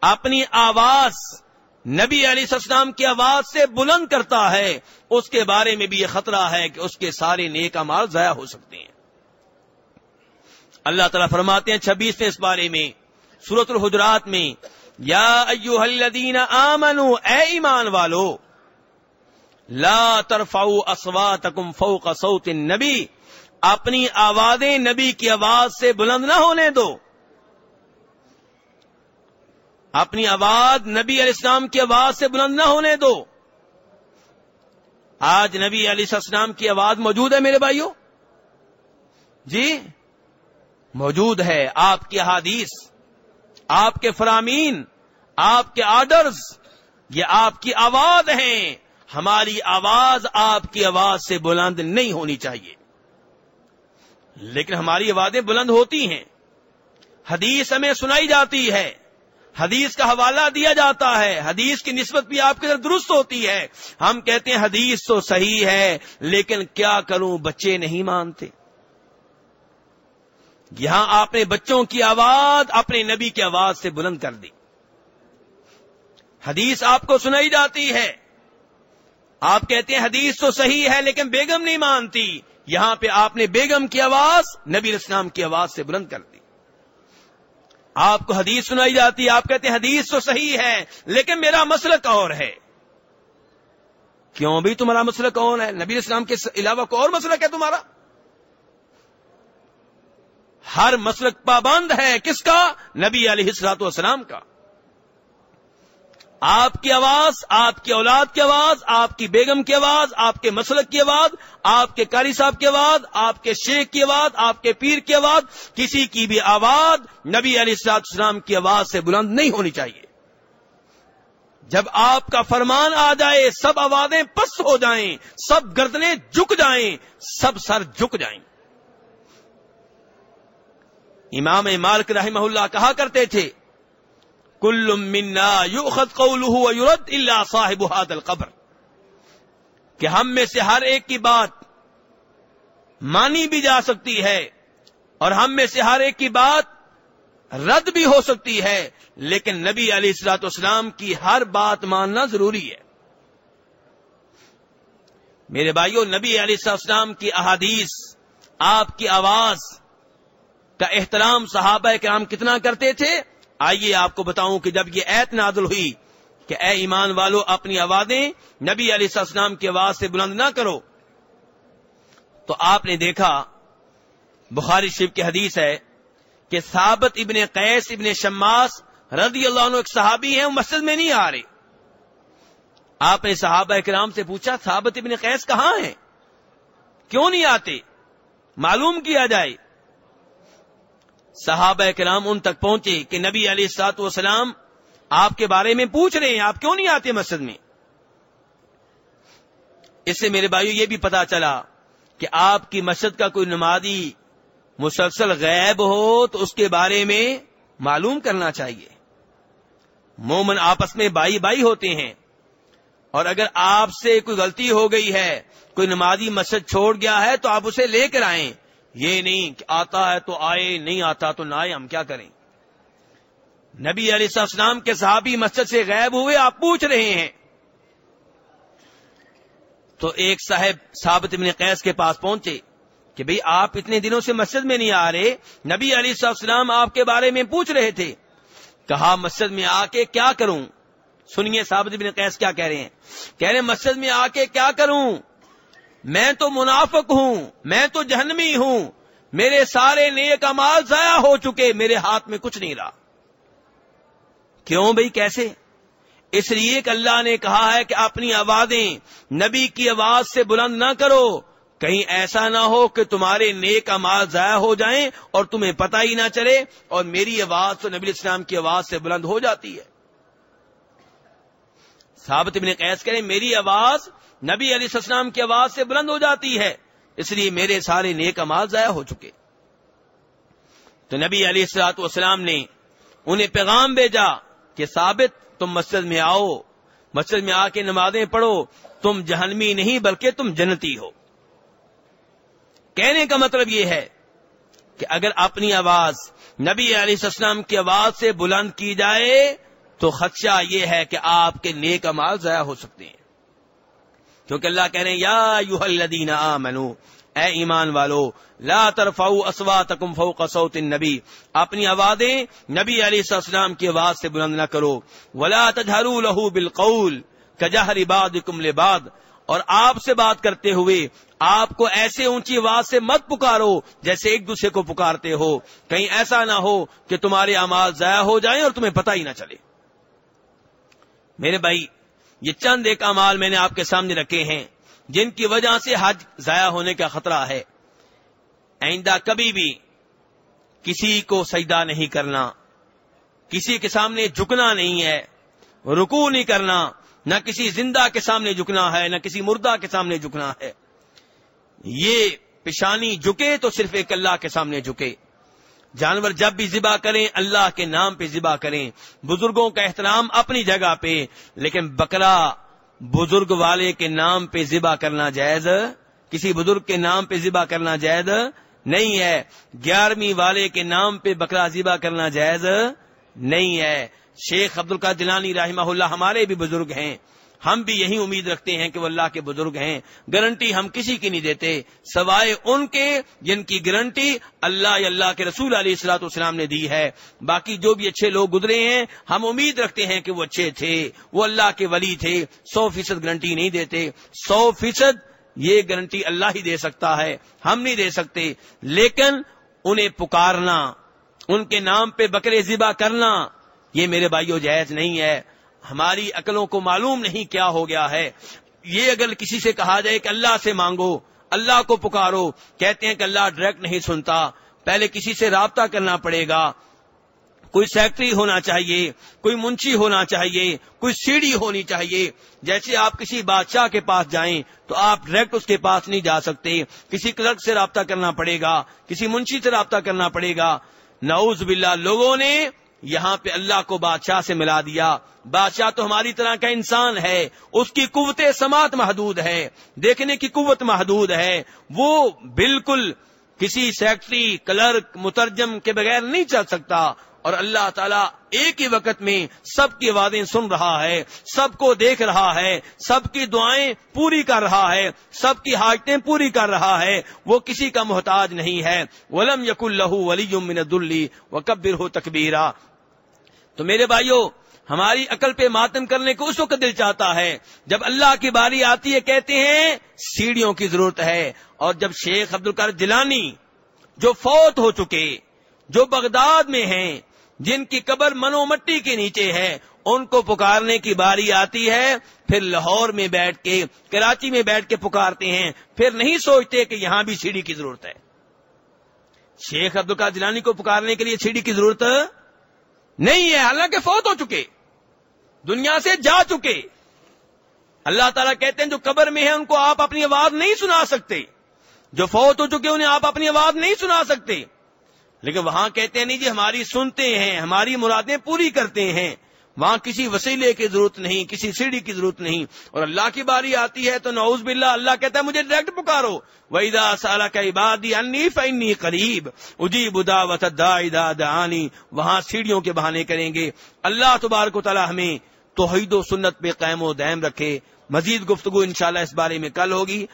اپنی آواز، نبی علی السلام کی آواز سے بلند کرتا ہے، اس کے بارے میں بھی یہ خطرہ ہے کہ اس کے سارے نیک امال ضائع ہو سکتے ہیں۔ اللہ تعالیٰ فرماتے ہیں، چھبیس اس بارے میں سورت الحجرات میں یا ایوہ الذین آمنو، اے ایمان والو، لا ترفعوا اصواتکم فوق صوت النبی، اپنی آوازیں نبی کی آواز سے بلند نہ ہونے دو۔ اپنی آواز نبی علیہ السلام کی آواز سے بلند نہ ہونے دو۔ آج نبی علیہ السلام کی آواز موجود ہے میرے بھائیوں جی؟ موجود ہے آپ کی حادیث آپ کے فرامین، آپ کے آرڈرز، یہ آپ کی آواز ہیں۔ ہماری آواز آپ کی آواز سے بلند نہیں ہونی چاہیے۔ لیکن ہماری آوازیں بلند ہوتی ہیں۔ حدیث ہمیں سنائی جاتی ہے۔ حدیث کا حوالہ دیا جاتا ہے۔ حدیث کی نسبت بھی آپ کے درست ہوتی ہے۔ ہم کہتے ہیں حدیث تو صحیح ہے، لیکن کیا کروں؟ بچے نہیں مانتے۔ یہاں آپ نے بچوں کی آواز اپنے نبی کی آواز سے بلند کر دی۔ حدیث آپ کو سنائی جاتی ہے۔ آپ کہتے ہیں حدیث تو صحیح ہے لیکن بیگم نہیں مانتی۔ یہاں پہ آپ نے بیگم کی آواز نبی اسلام کی آواز سے بلند کر دی۔ آپ کو حدیث سنائی جاتی ہے، آپ کہتے ہیں حدیث تو صحیح ہے لیکن میرا مسلک اور ہے۔ کیوں بھی تمہارا مسئلہ کون ہے؟ نبی اسلام کے علاوہ کو اور مسلک ہے تمہارا؟ ہر مسلک پابند ہے کس کا؟ نبی علیہ السلاط والسلام کا۔ آپ کی آواز، آپ کی اولاد کی آواز، آپ کی بیگم کی آواز، آپ کے مسلک کی آواز، آپ کے کاری صاحب کی آواز، آپ کے شیخ کی آواز، آپ کے پیر کی آواز، کسی کی بھی آواز نبی علیہ السلاط اسلام کی آواز سے بلند نہیں ہونی چاہیے۔ جب آپ کا فرمان آ جائے، سب آوازیں پس ہو جائیں، سب گردنیں جھک جائیں، سب سر جھک جائیں۔ امام مالک رحمہ اللہ کہا کرتے تھے کل منا یؤخذ قوله ويرد الا صاحب هذا القبر۔ کہ ہم میں سے ہر ایک کی بات مانی بھی جا سکتی ہے اور ہم میں سے ہر ایک کی بات رد بھی ہو سکتی ہے، لیکن نبی علی السلاط اسلام کی ہر بات ماننا ضروری ہے۔ میرے بھائیوں نبی علی السلام کی احادیث، آپ کی آواز کا احترام صحابہ کرام کتنا کرتے تھے؟ آئیے آپ کو بتاؤں کہ جب یہ ایت نازل ہوئی کہ اے ایمان والو، اپنی آوازیں نبی علیہ السلام کی آواز سے بلند نہ کرو۔ تو آپ نے دیکھا، بخاری شریف کی حدیث ہے کہ ثابت ابن قیس ابن شماس رضی اللہ عنہ ایک صحابی ہیں، وہ مسجد میں نہیں آ رہے۔ آپ نے صحابہ کرام سے پوچھا صحابت ابن قیس کہاں ہیں؟ کیوں نہیں آتے؟ معلوم کیا جائے؟ صحابہ کرام ان تک پہنچے کہ نبی علیہ السلاط وسلام آپ کے بارے میں پوچھ رہے ہیں، آپ کیوں نہیں آتے مسجد میں؟ اس سے میرے بھائیو یہ بھی پتا چلا کہ آپ کی مسجد کا کوئی نمازی مسلسل غیب ہو تو اس کے بارے میں معلوم کرنا چاہیے۔ مومن آپس میں بائی بائی ہوتے ہیں۔ اور اگر آپ سے کوئی غلطی ہو گئی ہے، کوئی نمازی مسجد چھوڑ گیا ہے تو آپ اسے لے کر آئیں۔ یہ نہیں کہ آتا ہے تو آئے، نہیں آتا تو نہ آئے، ہم کیا کریں؟ نبی علیہ السلام کے صحابی مسجد سے غائب ہوئے، آپ پوچھ رہے ہیں۔ تو ایک صاحب ثابت ابن قیس کے پاس پہنچے کہ بھئی آپ اتنے دنوں سے مسجد میں نہیں آ رہے، نبی علی السلام آپ کے بارے میں پوچھ رہے تھے۔ کہا، مسجد میں آ کے کیا کروں؟ سنیے ثابت ابن قیس کیا کہہ رہے ہیں۔ کہہ رہے مسجد میں آ کے کیا کروں؟ میں تو منافق ہوں، میں تو جہنمی ہوں، میرے سارے نیک امال ضائع ہو چکے، میرے ہاتھ میں کچھ نہیں رہا۔ کیوں بھائی کیسے؟ اس لیے کہ اللہ نے کہا ہے کہ اپنی آوازیں نبی کی آواز سے بلند نہ کرو۔ کہیں ایسا نہ ہو کہ تمہارے نیک امال ضائع ہو جائیں اور تمہیں پتہ ہی نہ چلے اور میری آواز تو نبی اسلام کی آواز سے بلند ہو جاتی ہے۔ ثابت ابن قیس کریں میری آواز نبی علیہ السلام کی آواز سے بلند ہو جاتی ہے۔ اس لیے میرے سارے نیک امال ضائع ہو چکے۔ تو نبی علیہ السلاط والسلام نے انہیں پیغام بھیجا کہ ثابت، تم مسجد میں آؤ، مسجد میں آ کے نمازیں پڑھو، تم جہنمی نہیں بلکہ تم جنتی ہو۔ کہنے کا مطلب یہ ہے کہ اگر اپنی آواز نبی علیہ السلام کی آواز سے بلند کی جائے تو خدشہ یہ ہے کہ آپ کے نیک امال ضائع ہو سکتے ہیں۔ کیونکہ اللہ کہہ رہے ہیں، یا یو الدین آمنو، اے ایمان والو، لا ترفعوا اصواتکم فوق صوت النبی۔ اپنی آوازیں نبی علیہ السلام کی آواز سے بلند نہ کرو۔ ولا تجهروا له بالقول كجهر بعضكم لبعض۔ اور آپ سے بات کرتے ہوئے آپ کو ایسے اونچی آواز سے مت پکارو جیسے ایک دوسرے کو پکارتے ہو۔ کہیں ایسا نہ ہو کہ تمہارے امال ضائع ہو جائیں اور تمہیں پتہ ہی نہ چلے۔ میرے بھائی یہ چند ایک امال میں نے آپ کے سامنے رکھے ہیں، جن کی وجہ سے حج ضائع ہونے کا خطرہ ہے۔ آئندہ کبھی بھی کسی کو سجدہ نہیں کرنا، کسی کے سامنے جھکنا نہیں ہے رکو نہیں کرنا، نہ کسی زندہ کے سامنے جھکنا ہے، نہ کسی مردہ کے سامنے جھکنا ہے۔ یہ پیشانی جھکے تو صرف ایک اللہ کے سامنے جھکے۔ جانور جب بھی ذبح کریں، اللہ کے نام پہ ذبح کریں۔ بزرگوں کا احترام اپنی جگہ پہ، لیکن بکرا بزرگ والے کے نام پہ ذبح کرنا جائز، کسی بزرگ کے نام پہ ذبح کرنا جائز نہیں ہے۔ گیارہویں والے کے نام پہ بکرا ذبح کرنا جائز نہیں ہے۔ شیخ عبد القاد دلانی رحمہ اللہ ہمارے بھی بزرگ ہیں۔ ہم بھی یہی امید رکھتے ہیں کہ وہ اللہ کے بزرگ ہیں۔ گارنٹی ہم کسی کی نہیں دیتے، سوائے ان کے جن کی گارنٹی اللہ اللہ کے رسول علیہ السلاۃ والسلام نے دی ہے۔ باقی جو بھی اچھے لوگ گزرے ہیں، ہم امید رکھتے ہیں کہ وہ اچھے تھے، وہ اللہ کے ولی تھے۔ سو فیصد گارنٹی نہیں دیتے، سو فیصد یہ گارنٹی اللہ ہی دے سکتا ہے، ہم نہیں دے سکتے۔ لیکن انہیں پکارنا، ان کے نام پہ بکرے ذبح کرنا، یہ میرے بھائیوں جائز نہیں ہے۔ ہماری عقلوں کو معلوم نہیں کیا ہو گیا ہے۔ یہ اگر کسی سے کہا جائے کہ اللہ سے مانگو، اللہ کو پکارو، کہتے ہیں کہ اللہ ڈائریکٹ نہیں سنتا، پہلے کسی سے رابطہ کرنا پڑے گا۔ کوئی سیکٹری ہونا چاہیے، کوئی منشی ہونا چاہیے، کوئی سیڑھی ہونی چاہیے۔ جیسے آپ کسی بادشاہ کے پاس جائیں تو آپ ڈائریکٹ اس کے پاس نہیں جا سکتے۔ کسی کلرک سے رابطہ کرنا پڑے گا، کسی منشی سے رابطہ کرنا پڑے گا۔ نعوذ باللہ، لوگوں نے یہاں پہ اللہ کو بادشاہ سے ملا دیا۔ بادشاہ تو ہماری طرح کا انسان ہے۔ اس کی قوت سماعت محدود ہے دیکھنے کی قوت محدود ہے وہ بالکل کسی سیکٹری، کلرک، مترجم کے بغیر نہیں چل سکتا۔ اور اللہ تعالیٰ ایک ہی وقت میں سب کی آوازیں سن رہا ہے۔ سب کو دیکھ رہا ہے۔ سب کی دعائیں پوری کر رہا ہے۔ سب کی حاجتیں پوری کر رہا ہے۔ وہ کسی کا محتاج نہیں ہے۔ ولم یق اللہ ولی من دلی و کبر ہو تکبیرا۔ تو میرے بھائیوں ہماری عقل پہ ماتم کرنے کو اس وقت دل چاہتا ہے جب اللہ کی باری آتی ہے، کہتے ہیں، سیڑھیوں کی ضرورت ہے۔ اور جب شیخ عبد القر جلانی جو فوت ہو چکے، جو بغداد میں ہیں، جن کی قبر منو مٹی کے نیچے ہے، ان کو پکارنے کی باری آتی ہے، پھر لاہور میں بیٹھ کے، کراچی میں بیٹھ کے پکارتے ہیں۔ پھر نہیں سوچتے کہ یہاں بھی سیڑھی کی ضرورت ہے۔ شیخ عبد القاد جلانی کو پکارنے کے لیے سیڑھی کی ضرورت نہیں ہے حالانکہ فوت ہو چکے۔ دنیا سے جا چکے۔ اللہ تعالیٰ کہتے ہیں، جو قبر میں ہیں، ان کو آپ اپنی آواز نہیں سنا سکتے۔ جو فوت ہو چکے، انہیں آپ اپنی آواز نہیں سنا سکتے۔ لیکن وہاں کہتے ہیں، نہیں جی ہماری سنتے ہیں، ہماری مرادیں پوری کرتے ہیں۔ وہاں کسی وسیلے کی ضرورت نہیں، کسی سیڑھی کی ضرورت نہیں۔ اور اللہ کی باری آتی ہے تو نعوذ باللہ اللہ کہتا ہے، مجھے ڈائریکٹ پکارو۔ ویدا سالہ کا عبادی انی فنی قریب اجی بدا ودا دانی وہاں سیڑھیوں کے بہانے کریں گے۔ اللہ تبارک و تعالی ہمیں توحید و سنت پہ قائم و دائم رکھے۔ مزید گفتگو انشاءاللہ اس بارے میں کل ہوگی۔